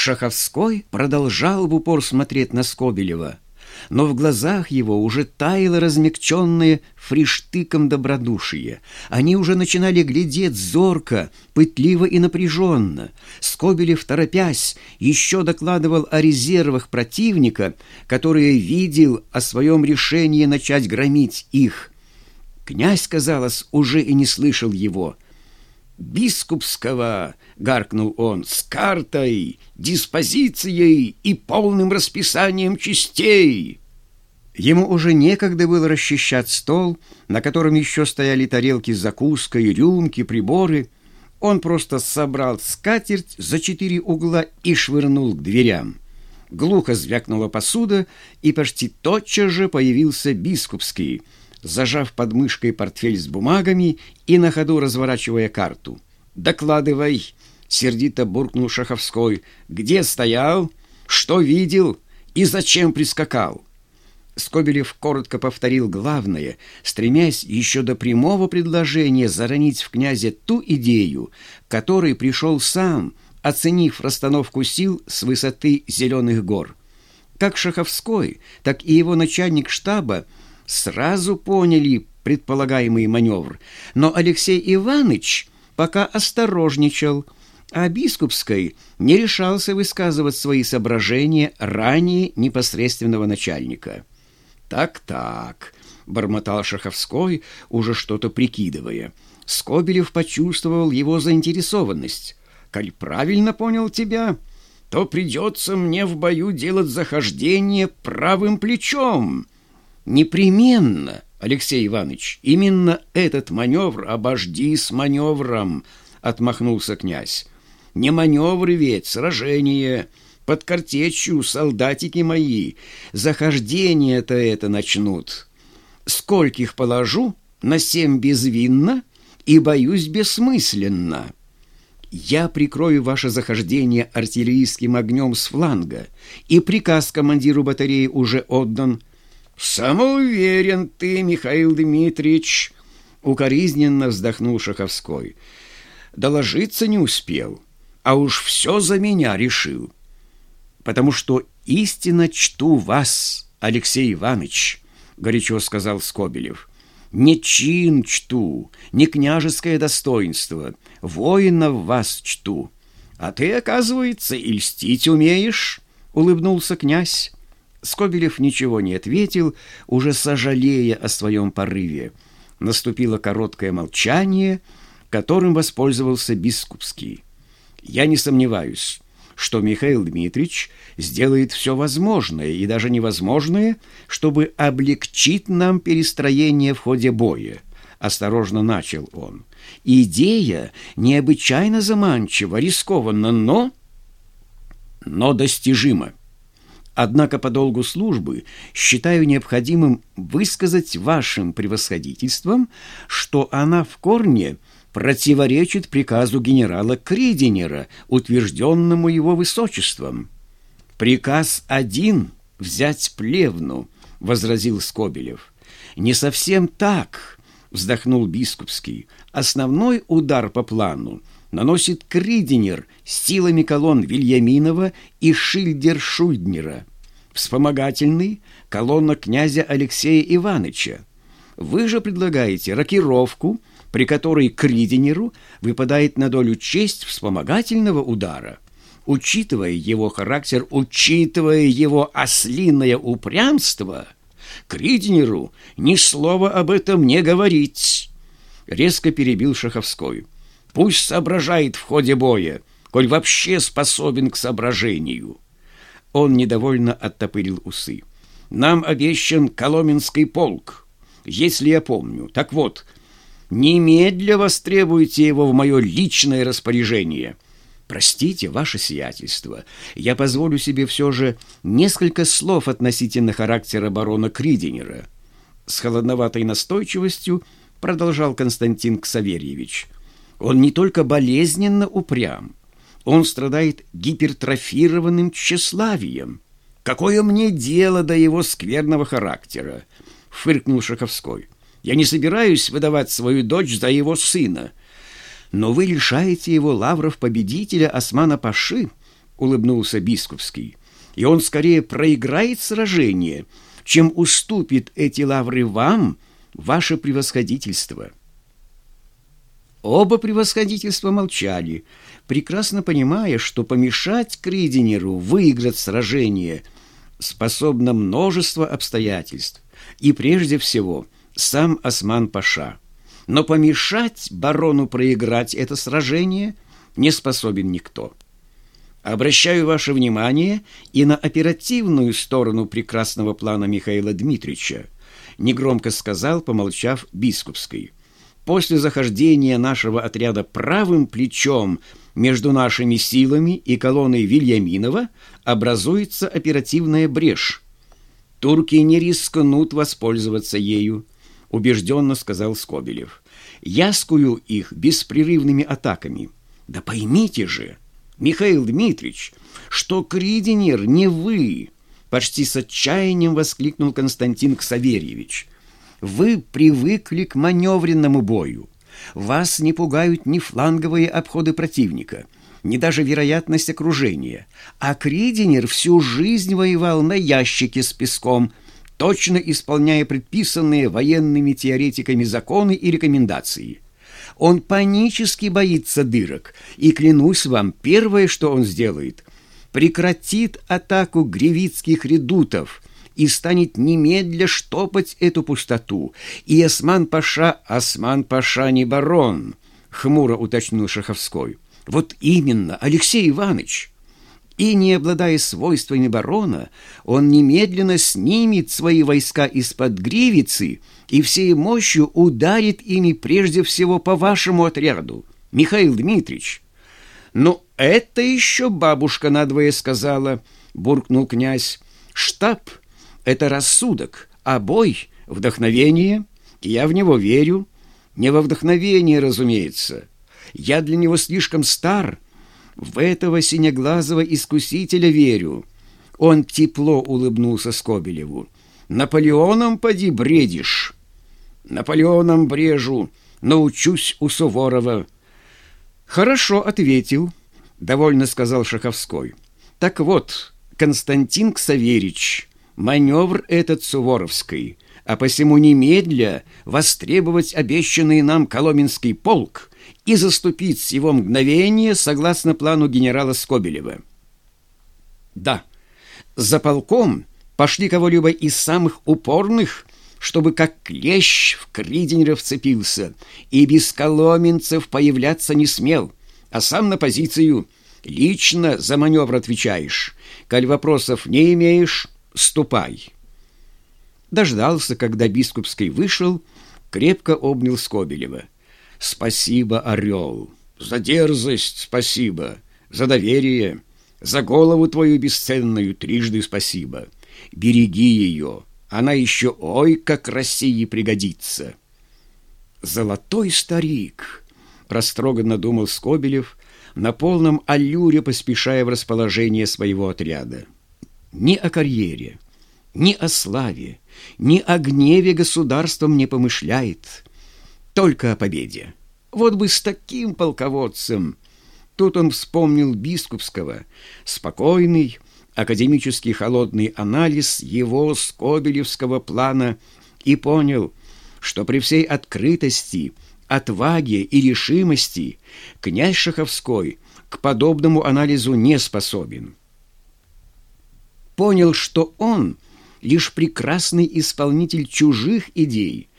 Шаховской продолжал в упор смотреть на Скобелева, но в глазах его уже таяло размягченное фриштыком добродушие. Они уже начинали глядеть зорко, пытливо и напряженно. Скобелев, торопясь, еще докладывал о резервах противника, которые видел о своем решении начать громить их. Князь, казалось, уже и не слышал его — «Бискупского!» — гаркнул он, — «с картой, диспозицией и полным расписанием частей!» Ему уже некогда было расчищать стол, на котором еще стояли тарелки с закуской, рюмки, приборы. Он просто собрал скатерть за четыре угла и швырнул к дверям. Глухо звякнула посуда, и почти тотчас же появился Бискупский — зажав под мышкой портфель с бумагами и на ходу разворачивая карту. «Докладывай!» — сердито буркнул Шаховской. «Где стоял? Что видел? И зачем прискакал?» Скобелев коротко повторил главное, стремясь еще до прямого предложения заронить в князе ту идею, которой пришел сам, оценив расстановку сил с высоты зеленых гор. Как Шаховской, так и его начальник штаба сразу поняли предполагаемый маневр, но Алексей Иванович пока осторожничал, а Бискупской не решался высказывать свои соображения ранее непосредственного начальника. «Так-так», — бормотал Шаховской, уже что-то прикидывая. Скобелев почувствовал его заинтересованность. «Коль правильно понял тебя, то придется мне в бою делать захождение правым плечом». Непременно, Алексей Иванович, именно этот маневр обожди с маневром, отмахнулся князь. Не маневры ведь, сражение. Под картечью солдатики мои захождение-то это начнут. Скольких положу? На семь безвинно и, боюсь, бессмысленно. Я прикрою ваше захождение артиллерийским огнем с фланга, и приказ командиру батареи уже отдан — «Самоуверен ты, Михаил Дмитриевич!» — укоризненно вздохнул Шаховской. «Доложиться не успел, а уж все за меня решил. Потому что истинно чту вас, Алексей Иванович», — горячо сказал Скобелев. «Не чин чту, не княжеское достоинство, воина в вас чту. А ты, оказывается, и льстить умеешь», — улыбнулся князь. Скобелев ничего не ответил, уже сожалея о своем порыве. Наступило короткое молчание, которым воспользовался Бискупский. «Я не сомневаюсь, что Михаил Дмитриевич сделает все возможное и даже невозможное, чтобы облегчить нам перестроение в ходе боя», — осторожно начал он. «Идея необычайно заманчива, рискованна, но...» «но достижима». Однако по долгу службы считаю необходимым высказать вашим превосходительством, что она в корне противоречит приказу генерала Кридинера, утвержденному его высочеством. «Приказ один — взять плевну», — возразил Скобелев. «Не совсем так», — вздохнул Бискупский. «Основной удар по плану наносит Кридинер силами колонн Вильяминова и Шильдер-Шульднера вспомогательный — колонна князя Алексея Ивановича. Вы же предлагаете рокировку, при которой Кридинеру выпадает на долю честь вспомогательного удара. Учитывая его характер, учитывая его ослиное упрямство, Кридинеру ни слова об этом не говорить. Резко перебил Шаховской. Пусть соображает в ходе боя, коль вообще способен к соображению. Он недовольно оттопырил усы. «Нам обещан Коломенский полк, если я помню. Так вот, немедля востребуйте его в мое личное распоряжение». «Простите, ваше сиятельство, я позволю себе все же несколько слов относительно характера барона Кридинера». С холодноватой настойчивостью продолжал Константин Ксаверьевич. «Он не только болезненно упрям, он страдает гипертрофированным тщеславием. Какое мне дело до его скверного характера? Фыркнул Шаховской. Я не собираюсь выдавать свою дочь за его сына. Но вы лишаете его лавров победителя Османа Паши. улыбнулся Бискупский. «И он скорее проиграет сражение, чем уступит эти лавры вам, ваше превосходительство». Оба превосходительства молчали, прекрасно понимая, что помешать Кридинеру выиграть сражение способно множество обстоятельств, и прежде всего сам Осман-Паша. Но помешать барону проиграть это сражение не способен никто. Обращаю ваше внимание и на оперативную сторону прекрасного плана Михаила Дмитриевича, негромко сказал, помолчав Бискупской. После захождения нашего отряда правым плечом между нашими силами и колонной Вильяминова образуется оперативная брешь. Турки не рискнут воспользоваться ею, убежденно сказал Скобелев. Яскую их беспрерывными атаками. Да поймите же, Михаил Дмитриевич, что Кридинер не вы, почти с отчаянием воскликнул Константин Ксаверьевич. Вы привыкли к маневренному бою. Вас не пугают ни фланговые обходы противника, ни даже вероятность окружения. А Кридинер всю жизнь воевал на ящике с песком, точно исполняя предписанные военными теоретиками законы и рекомендации. Он панически боится дырок, и, клянусь вам, первое, что он сделает, прекратит атаку гривицких редутов – и станет немедля штопать эту пустоту. И Осман-паша, Осман-паша не барон, хмуро уточнил Шаховской. Вот именно, Алексей Иванович. И, не обладая свойствами барона, он немедленно снимет свои войска из-под гривицы и всей мощью ударит ими прежде всего по вашему отряду, Михаил Дмитриевич. «Ну, это еще бабушка надвое сказала», — буркнул князь. «Штаб это рассудок, а бой — вдохновение. Я в него верю. Не во вдохновение, разумеется. Я для него слишком стар. В этого синеглазого искусителя верю. Он тепло улыбнулся Скобелеву. Наполеоном поди бредишь. Наполеоном брежу, научусь у Суворова. Хорошо ответил, довольно сказал Шаховской. Так вот, Константин Ксаверич, маневр этот Суворовский, а посему немедля востребовать обещанный нам Коломенский полк и заступить с его мгновения согласно плану генерала Скобелева. Да, за полком пошли кого-либо из самых упорных, чтобы как клещ в Криденера вцепился и без коломенцев появляться не смел, а сам на позицию лично за маневр отвечаешь. Коль вопросов не имеешь, ступай!» Дождался, когда Бискупский вышел, крепко обнял Скобелева. «Спасибо, Орел! За дерзость спасибо! За доверие! За голову твою бесценную трижды спасибо! Береги ее! Она еще ой, как России пригодится!» «Золотой старик!» — растроганно думал Скобелев, на полном аллюре поспешая в расположение своего отряда ни о карьере, ни о славе, ни о гневе государством не помышляет, только о победе. Вот бы с таким полководцем. Тут он вспомнил Бискупского, спокойный, академический холодный анализ его скобелевского плана и понял, что при всей открытости, отваге и решимости князь Шаховской к подобному анализу не способен понял, что он лишь прекрасный исполнитель чужих идей,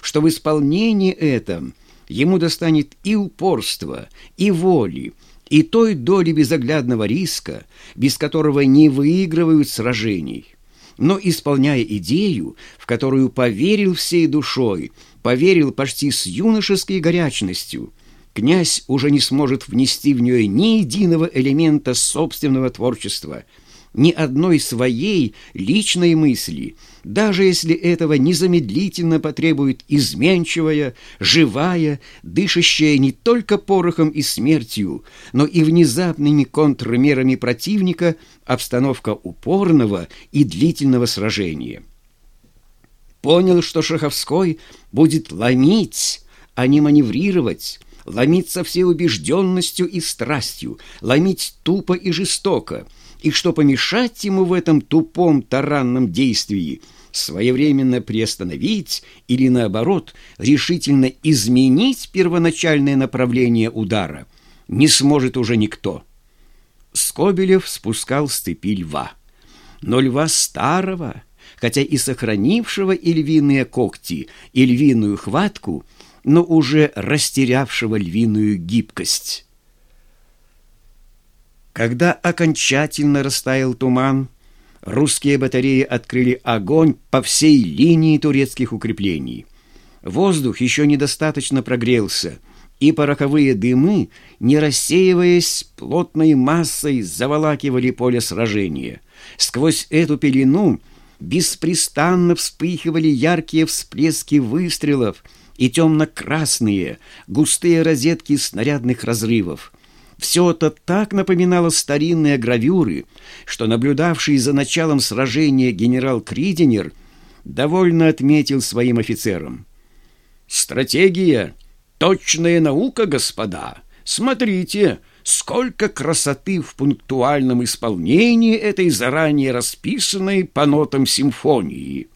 что в исполнении этом ему достанет и упорства, и воли, и той доли безоглядного риска, без которого не выигрывают сражений. Но исполняя идею, в которую поверил всей душой, поверил почти с юношеской горячностью, князь уже не сможет внести в нее ни единого элемента собственного творчества – ни одной своей личной мысли, даже если этого незамедлительно потребует изменчивая, живая, дышащая не только порохом и смертью, но и внезапными контрмерами противника обстановка упорного и длительного сражения. Понял, что Шаховской будет ломить, а не маневрировать, ломить со всей убежденностью и страстью, ломить тупо и жестоко, и что помешать ему в этом тупом таранном действии, своевременно приостановить или, наоборот, решительно изменить первоначальное направление удара, не сможет уже никто. Скобелев спускал с цепи льва. Но льва старого, хотя и сохранившего и львиные когти, и львиную хватку, но уже растерявшего львиную гибкость. Когда окончательно растаял туман, русские батареи открыли огонь по всей линии турецких укреплений. Воздух еще недостаточно прогрелся, и пороховые дымы, не рассеиваясь плотной массой, заволакивали поле сражения. Сквозь эту пелену беспрестанно вспыхивали яркие всплески выстрелов и темно-красные, густые розетки снарядных разрывов. Все это так напоминало старинные гравюры, что наблюдавший за началом сражения генерал Кридинер довольно отметил своим офицерам. «Стратегия — точная наука, господа! Смотрите!» сколько красоты в пунктуальном исполнении этой заранее расписанной по нотам симфонии.